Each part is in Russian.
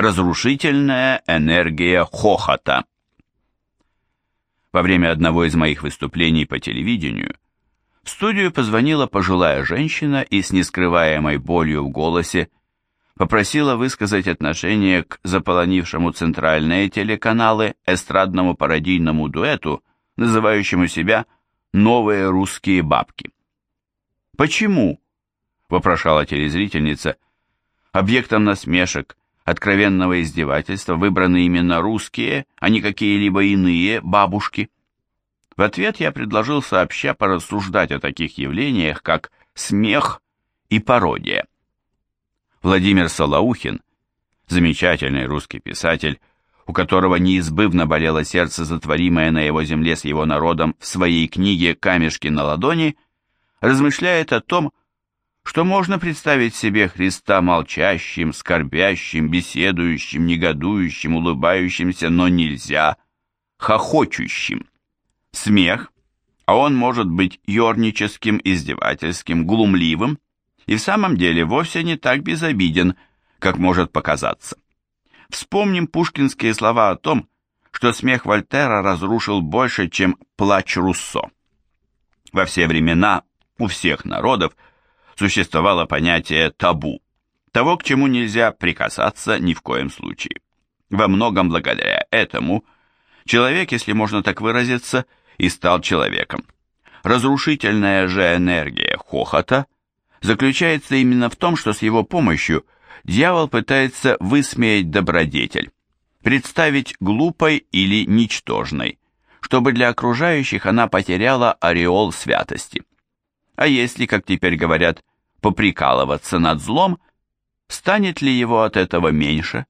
Разрушительная энергия хохота. Во время одного из моих выступлений по телевидению в студию позвонила пожилая женщина и с нескрываемой болью в голосе попросила высказать отношение к заполонившему центральные телеканалы эстрадному пародийному дуэту, называющему себя «Новые русские бабки». «Почему?» – вопрошала телезрительница. Объектом насмешек, откровенного издевательства выбраны именно русские, а не какие-либо иные бабушки. В ответ я предложил сообща порассуждать о таких явлениях, как смех и пародия. Владимир Солоухин, замечательный русский писатель, у которого неизбывно болело сердце, затворимое на его земле с его народом в своей книге «Камешки на ладони», размышляет о том, что можно представить себе Христа молчащим, скорбящим, беседующим, негодующим, улыбающимся, но нельзя, хохочущим. Смех, а он может быть ерническим, издевательским, глумливым, и в самом деле вовсе не так безобиден, как может показаться. Вспомним пушкинские слова о том, что смех Вольтера разрушил больше, чем плач Руссо. Во все времена у всех народов существовало понятие табу, того, к чему нельзя прикасаться ни в коем случае. Во многом благодаря этому человек, если можно так выразиться, и стал человеком. Разрушительная же энергия хохота заключается именно в том, что с его помощью дьявол пытается высмеять добродетель, представить глупой или ничтожной, чтобы для окружающих она потеряла ореол святости. А если, как теперь говорят, поприкалываться над злом, станет ли его от этого меньше?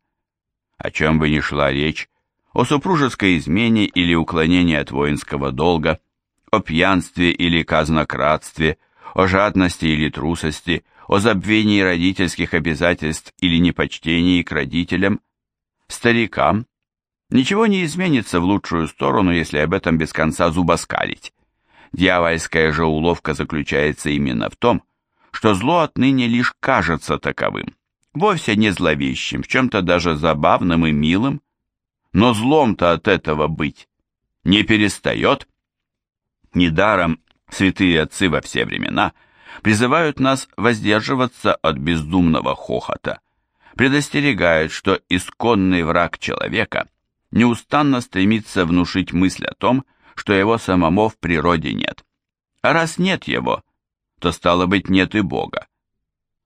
О чем бы ни шла речь, о супружеской измене или уклонении от воинского долга, о пьянстве или казнократстве, о жадности или трусости, о забвении родительских обязательств или непочтении к родителям, старикам, ничего не изменится в лучшую сторону, если об этом без конца зубоскалить. Дьявольская же уловка заключается именно в том, что зло отныне лишь кажется таковым, вовсе не зловещим, в чем-то даже забавным и милым, но злом-то от этого быть не перестает. Недаром святые отцы во все времена призывают нас воздерживаться от бездумного хохота, предостерегают, что исконный враг человека неустанно стремится внушить мысль о том, что его самому в природе нет. А раз нет его, то стало быть нет и Бога.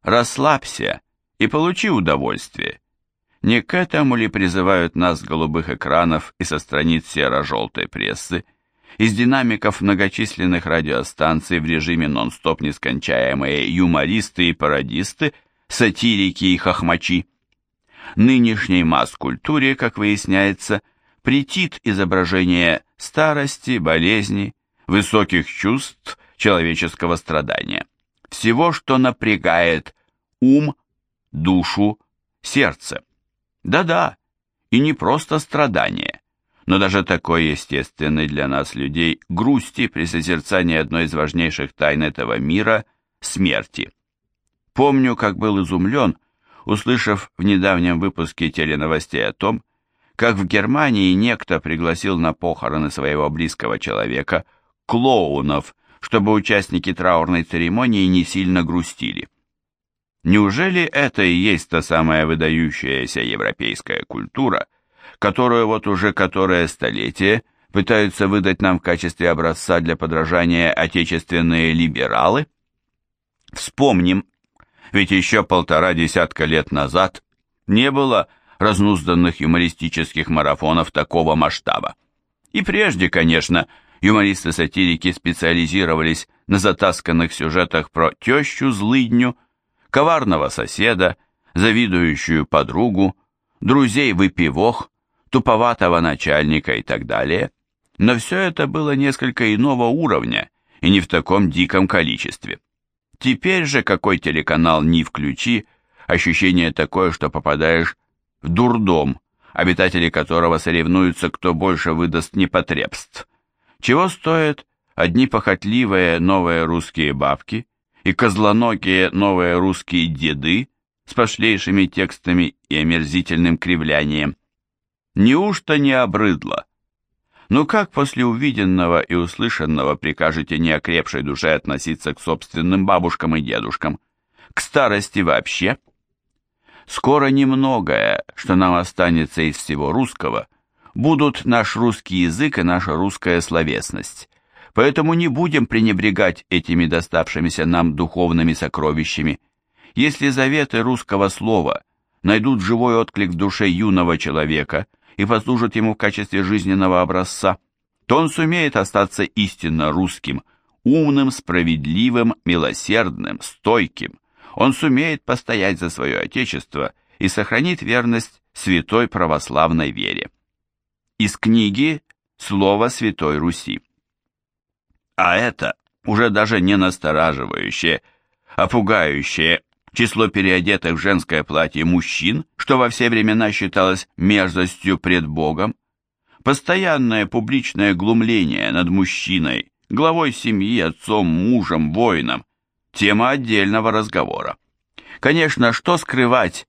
Расслабься и получи удовольствие. Не к этому ли призывают нас с голубых экранов и со страниц серо-желтой прессы, из динамиков многочисленных радиостанций в режиме нон-стоп нескончаемые юмористы и пародисты, сатирики и хохмачи. Нынешней масс-культуре, как выясняется, претит изображение старости, болезни, высоких чувств, человеческого страдания. Всего, что напрягает ум, душу, сердце. Да-да, и не просто страдание, но даже такой естественной для нас людей грусти при созерцании одной из важнейших тайн этого мира – смерти. Помню, как был изумлен, услышав в недавнем выпуске теленовостей о том, как в Германии некто пригласил на похороны своего близкого человека клоунов, чтобы участники траурной церемонии не сильно грустили. Неужели это и есть та самая выдающаяся европейская культура, которую вот уже которое столетие пытаются выдать нам в качестве образца для подражания отечественные либералы? Вспомним, ведь еще полтора десятка лет назад не было разнузданных юмористических марафонов такого масштаба. И прежде, конечно, юмористы-сатирики специализировались на затасканных сюжетах про тещу-злыдню, коварного соседа, завидующую подругу, друзей-выпивох, туповатого начальника и так далее. Но все это было несколько иного уровня и не в таком диком количестве. Теперь же какой телеканал ни включи, ощущение такое, что попадаешь в дурдом, обитатели которого соревнуются, кто больше выдаст непотребств. Чего стоят одни похотливые новые русские бабки и козлоногие новые русские деды с пошлейшими текстами и омерзительным кривлянием. Неужто не обрыдло? Ну как после увиденного и услышанного прикажете неокрепшей душе относиться к собственным бабушкам и дедушкам? К старости вообще? Скоро немногое, что нам останется из всего русского, будут наш русский язык и наша русская словесность. Поэтому не будем пренебрегать этими доставшимися нам духовными сокровищами. Если заветы русского слова найдут живой отклик в душе юного человека и послужат ему в качестве жизненного образца, то он сумеет остаться истинно русским, умным, справедливым, милосердным, стойким. Он сумеет постоять за свое отечество и сохранит верность святой православной вере. Из книги «Слово Святой Руси». А это уже даже не настораживающее, а пугающее число переодетых в женское платье мужчин, что во все времена считалось мерзостью пред Богом, постоянное публичное глумление над мужчиной, главой семьи, отцом, мужем, воином, тема отдельного разговора. Конечно, что скрывать?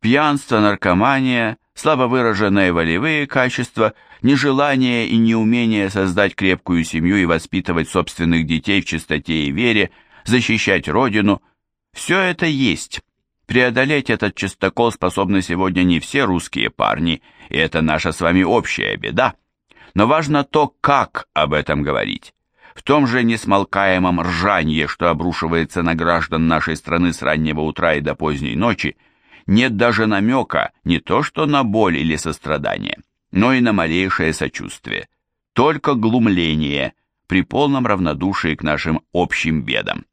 Пьянство, наркомания, слабо выраженные волевые качества, нежелание и неумение создать крепкую семью и воспитывать собственных детей в чистоте и вере, защищать родину – все это есть. Преодолеть этот чистокол способны сегодня не все русские парни, и это наша с вами общая беда. Но важно то, как об этом говорить. В том же несмолкаемом ржанье, что обрушивается на граждан нашей страны с раннего утра и до поздней ночи, нет даже намека не то что на боль или сострадание, но и на малейшее сочувствие, только глумление при полном равнодушии к нашим общим бедам.